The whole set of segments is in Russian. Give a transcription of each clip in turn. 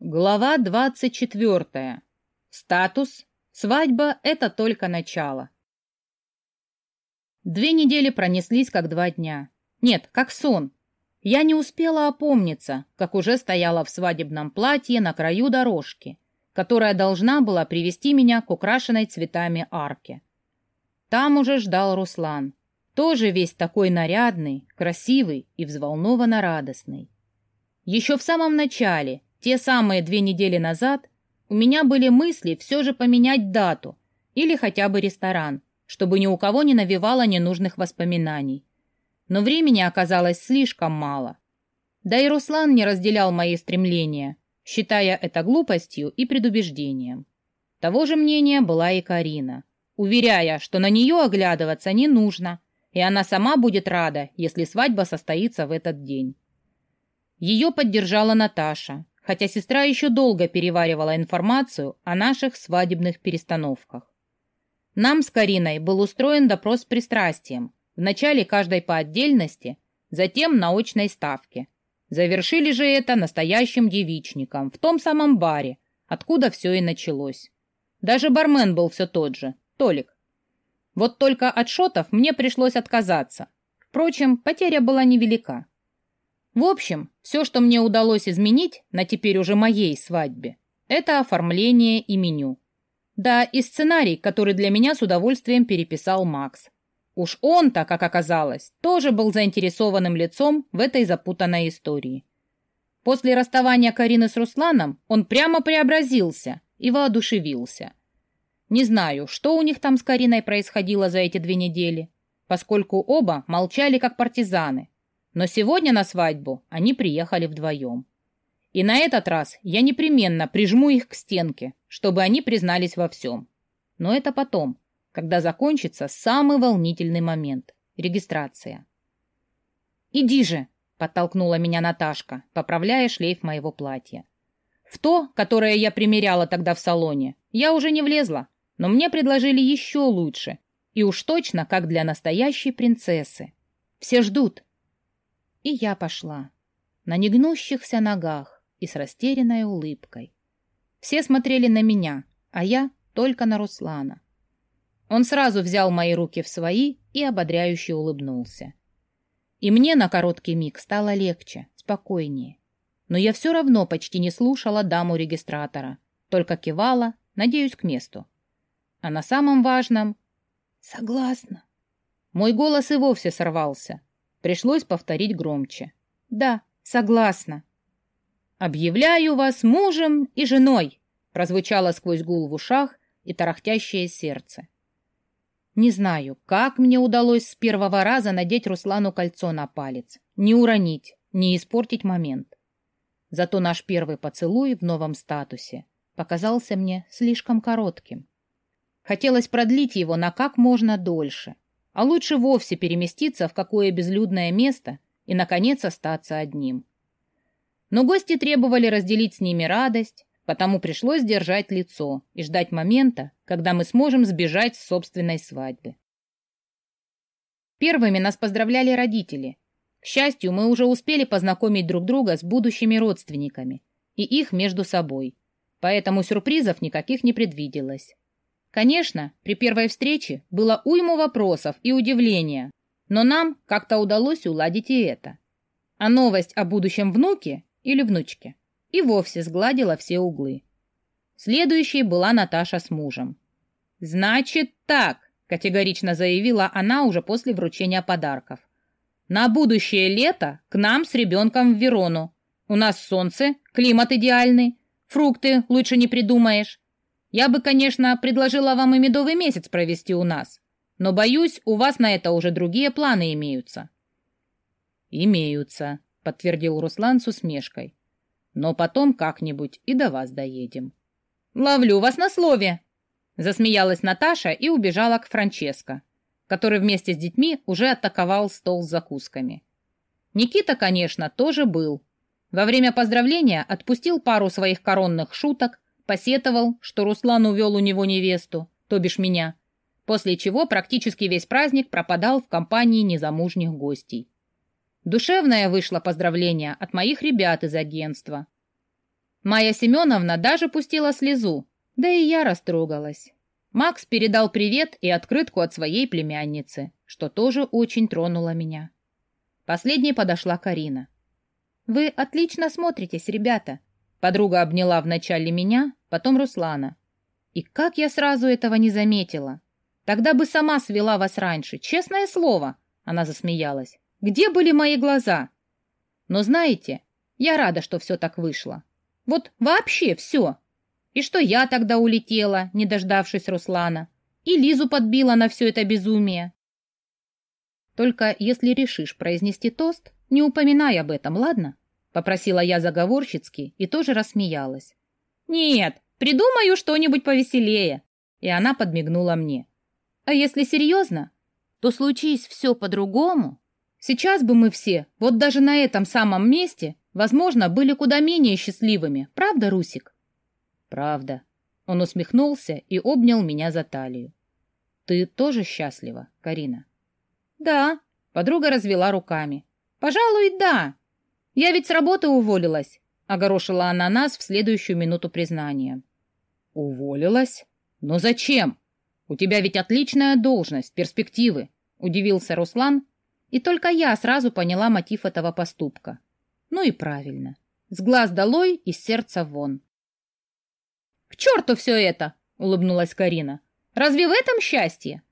Глава 24. Статус. Свадьба – это только начало. Две недели пронеслись как два дня. Нет, как сон. Я не успела опомниться, как уже стояла в свадебном платье на краю дорожки, которая должна была привести меня к украшенной цветами арке. Там уже ждал Руслан, тоже весь такой нарядный, красивый и взволнованно радостный. Еще в самом начале – те самые две недели назад у меня были мысли все же поменять дату или хотя бы ресторан, чтобы ни у кого не навевало ненужных воспоминаний. Но времени оказалось слишком мало. Да и Руслан не разделял мои стремления, считая это глупостью и предубеждением. Того же мнения была и Карина, уверяя, что на нее оглядываться не нужно, и она сама будет рада, если свадьба состоится в этот день. Ее поддержала Наташа, хотя сестра еще долго переваривала информацию о наших свадебных перестановках. Нам с Кариной был устроен допрос с пристрастием, вначале каждой по отдельности, затем на очной ставке. Завершили же это настоящим девичником в том самом баре, откуда все и началось. Даже бармен был все тот же, Толик. Вот только от шотов мне пришлось отказаться. Впрочем, потеря была невелика. В общем, все, что мне удалось изменить на теперь уже моей свадьбе, это оформление и меню. Да, и сценарий, который для меня с удовольствием переписал Макс. Уж он-то, как оказалось, тоже был заинтересованным лицом в этой запутанной истории. После расставания Карины с Русланом он прямо преобразился и воодушевился. Не знаю, что у них там с Кариной происходило за эти две недели, поскольку оба молчали как партизаны, но сегодня на свадьбу они приехали вдвоем. И на этот раз я непременно прижму их к стенке, чтобы они признались во всем. Но это потом, когда закончится самый волнительный момент — регистрация. «Иди же!» — подтолкнула меня Наташка, поправляя шлейф моего платья. В то, которое я примеряла тогда в салоне, я уже не влезла, но мне предложили еще лучше, и уж точно как для настоящей принцессы. Все ждут, и я пошла. На негнущихся ногах и с растерянной улыбкой. Все смотрели на меня, а я только на Руслана. Он сразу взял мои руки в свои и ободряюще улыбнулся. И мне на короткий миг стало легче, спокойнее. Но я все равно почти не слушала даму-регистратора, только кивала, надеюсь, к месту. А на самом важном... Согласна. Мой голос и вовсе сорвался, Пришлось повторить громче. «Да, согласна». «Объявляю вас мужем и женой», прозвучало сквозь гул в ушах и тарахтящее сердце. Не знаю, как мне удалось с первого раза надеть Руслану кольцо на палец, не уронить, не испортить момент. Зато наш первый поцелуй в новом статусе показался мне слишком коротким. Хотелось продлить его на как можно дольше — а лучше вовсе переместиться в какое безлюдное место и, наконец, остаться одним. Но гости требовали разделить с ними радость, потому пришлось держать лицо и ждать момента, когда мы сможем сбежать с собственной свадьбы. Первыми нас поздравляли родители. К счастью, мы уже успели познакомить друг друга с будущими родственниками и их между собой, поэтому сюрпризов никаких не предвиделось. Конечно, при первой встрече было уйму вопросов и удивления, но нам как-то удалось уладить и это. А новость о будущем внуке или внучке и вовсе сгладила все углы. Следующей была Наташа с мужем. «Значит так», — категорично заявила она уже после вручения подарков. «На будущее лето к нам с ребенком в Верону. У нас солнце, климат идеальный, фрукты лучше не придумаешь. Я бы, конечно, предложила вам и медовый месяц провести у нас, но, боюсь, у вас на это уже другие планы имеются». «Имеются», — подтвердил Руслан с усмешкой. «Но потом как-нибудь и до вас доедем». «Ловлю вас на слове!» Засмеялась Наташа и убежала к Франческо, который вместе с детьми уже атаковал стол с закусками. Никита, конечно, тоже был. Во время поздравления отпустил пару своих коронных шуток, Посетовал, что Руслан увел у него невесту, то бишь меня, после чего практически весь праздник пропадал в компании незамужних гостей. Душевное вышло поздравление от моих ребят из агентства. Майя Семеновна даже пустила слезу, да и я растрогалась. Макс передал привет и открытку от своей племянницы, что тоже очень тронуло меня. Последней подошла Карина. «Вы отлично смотритесь, ребята!» Подруга обняла вначале меня, потом Руслана. И как я сразу этого не заметила? Тогда бы сама свела вас раньше, честное слово!» Она засмеялась. «Где были мои глаза?» «Но знаете, я рада, что все так вышло. Вот вообще все. И что я тогда улетела, не дождавшись Руслана, и Лизу подбила на все это безумие. Только если решишь произнести тост, не упоминай об этом, ладно? Попросила я заговорщицки и тоже рассмеялась. Нет, придумаю что-нибудь повеселее. И она подмигнула мне. А если серьезно, то случись все по-другому. Сейчас бы мы все, вот даже на этом самом месте, возможно, были куда менее счастливыми. Правда, Русик? Правда. Он усмехнулся и обнял меня за талию. Ты тоже счастлива, Карина? Да. Подруга развела руками. Пожалуй, да. Я ведь с работы уволилась. Огорошила она нас в следующую минуту признания. Уволилась? Но зачем? У тебя ведь отличная должность, перспективы. Удивился Руслан, и только я сразу поняла мотив этого поступка. Ну и правильно. С глаз долой, и сердца вон. «К черту все это!» — улыбнулась Карина. «Разве в этом счастье?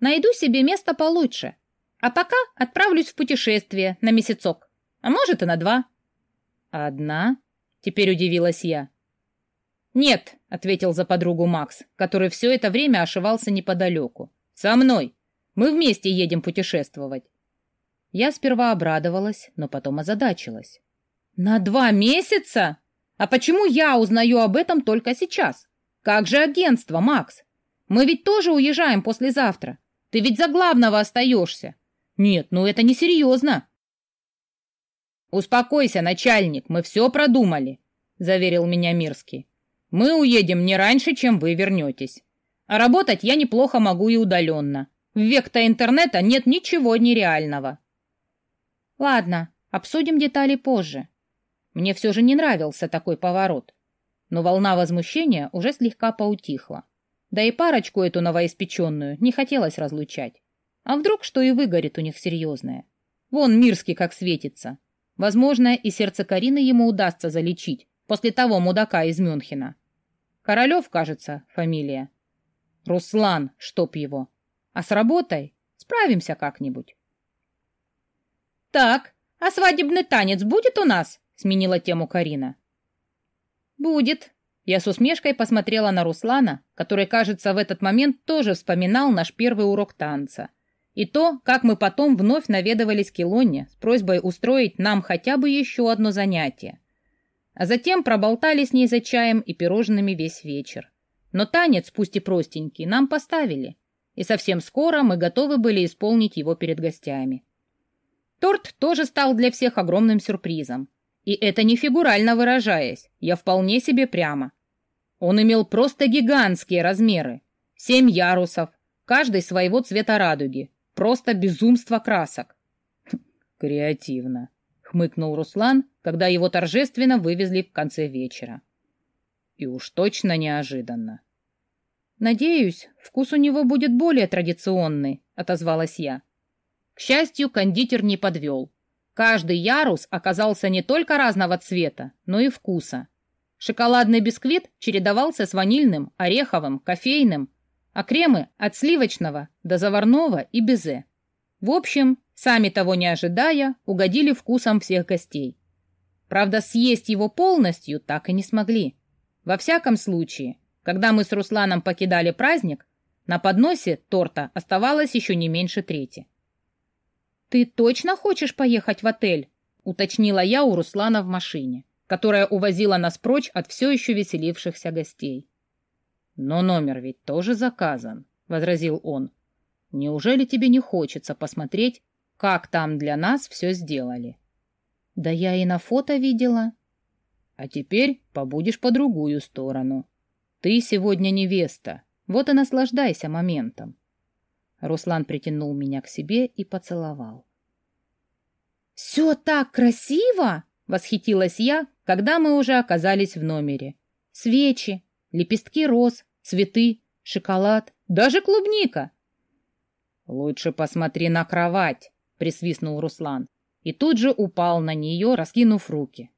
Найду себе место получше. А пока отправлюсь в путешествие на месяцок. А может и на два». «Одна?» — теперь удивилась я. «Нет», — ответил за подругу Макс, который все это время ошивался неподалеку. «Со мной. Мы вместе едем путешествовать. Я сперва обрадовалась, но потом озадачилась. «На два месяца? А почему я узнаю об этом только сейчас? Как же агентство, Макс? Мы ведь тоже уезжаем послезавтра. Ты ведь за главного остаешься. Нет, ну это несерьезно». «Успокойся, начальник, мы все продумали», — заверил меня Мирский. «Мы уедем не раньше, чем вы вернетесь. А работать я неплохо могу и удаленно. В век-то интернета нет ничего нереального». Ладно, обсудим детали позже. Мне все же не нравился такой поворот. Но волна возмущения уже слегка поутихла. Да и парочку эту новоиспеченную не хотелось разлучать. А вдруг что и выгорит у них серьезное? Вон Мирский как светится. Возможно, и сердце Карины ему удастся залечить после того мудака из Мюнхена. Королев, кажется, фамилия. Руслан, чтоб его. А с работой справимся как-нибудь. «Так, а свадебный танец будет у нас?» — сменила тему Карина. «Будет». Я с усмешкой посмотрела на Руслана, который, кажется, в этот момент тоже вспоминал наш первый урок танца. И то, как мы потом вновь наведывались к Илоне с просьбой устроить нам хотя бы еще одно занятие. А затем проболтали с ней за чаем и пирожными весь вечер. Но танец, пусть и простенький, нам поставили. И совсем скоро мы готовы были исполнить его перед гостями. Торт тоже стал для всех огромным сюрпризом. И это не фигурально выражаясь, я вполне себе прямо. Он имел просто гигантские размеры. Семь ярусов, каждый своего цвета радуги. Просто безумство красок. Креативно, хмыкнул Руслан, когда его торжественно вывезли в конце вечера. И уж точно неожиданно. Надеюсь, вкус у него будет более традиционный, отозвалась я. К счастью, кондитер не подвел. Каждый ярус оказался не только разного цвета, но и вкуса. Шоколадный бисквит чередовался с ванильным, ореховым, кофейным, а кремы от сливочного до заварного и безе. В общем, сами того не ожидая, угодили вкусом всех гостей. Правда, съесть его полностью так и не смогли. Во всяком случае, когда мы с Русланом покидали праздник, на подносе торта оставалось еще не меньше трети. «Ты точно хочешь поехать в отель?» — уточнила я у Руслана в машине, которая увозила нас прочь от все еще веселившихся гостей. «Но номер ведь тоже заказан», — возразил он. «Неужели тебе не хочется посмотреть, как там для нас все сделали?» «Да я и на фото видела». «А теперь побудешь по другую сторону. Ты сегодня невеста, вот и наслаждайся моментом. Руслан притянул меня к себе и поцеловал. «Все так красиво!» — восхитилась я, когда мы уже оказались в номере. «Свечи, лепестки роз, цветы, шоколад, даже клубника!» «Лучше посмотри на кровать», — присвистнул Руслан, и тут же упал на нее, раскинув руки.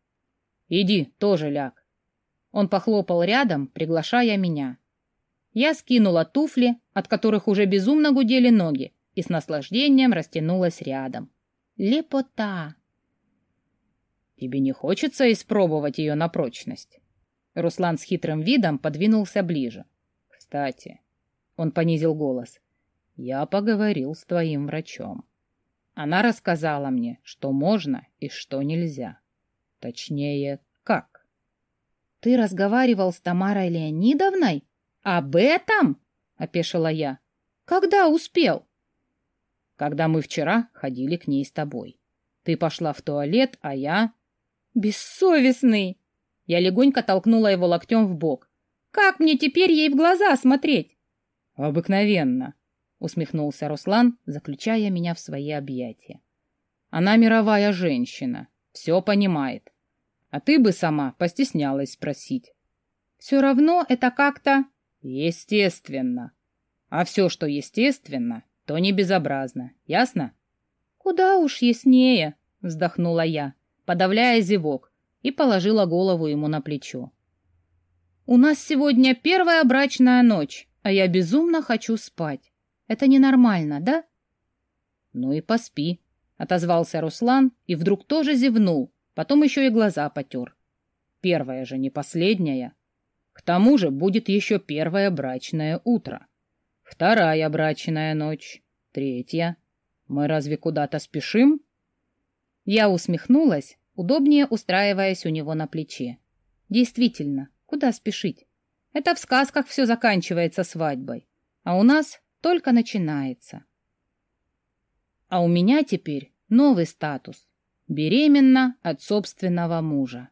«Иди, тоже ляг». Он похлопал рядом, приглашая меня. Я скинула туфли, от которых уже безумно гудели ноги, и с наслаждением растянулась рядом. Лепота! Тебе не хочется испробовать ее на прочность? Руслан с хитрым видом подвинулся ближе. Кстати, он понизил голос. Я поговорил с твоим врачом. Она рассказала мне, что можно и что нельзя. Точнее, как. Ты разговаривал с Тамарой Леонидовной? Об этом? Опешила я. Когда успел? Когда мы вчера ходили к ней с тобой. Ты пошла в туалет, а я... Бессовестный! Я легонько толкнула его локтем в бок. Как мне теперь ей в глаза смотреть? Обыкновенно, усмехнулся Руслан, заключая меня в свои объятия. Она мировая женщина, все понимает. А ты бы сама постеснялась спросить. Все равно это как-то... Естественно. А все, что естественно, то не безобразно. Ясно? Куда уж яснее, вздохнула я, подавляя зевок, и положила голову ему на плечо. У нас сегодня первая брачная ночь, а я безумно хочу спать. Это ненормально, да? Ну и поспи, отозвался Руслан и вдруг тоже зевнул, потом еще и глаза потер. Первая же не последняя. К тому же будет еще первое брачное утро. Вторая брачная ночь. Третья. Мы разве куда-то спешим? Я усмехнулась, удобнее устраиваясь у него на плече. Действительно, куда спешить? Это в сказках все заканчивается свадьбой, а у нас только начинается. А у меня теперь новый статус. Беременна от собственного мужа.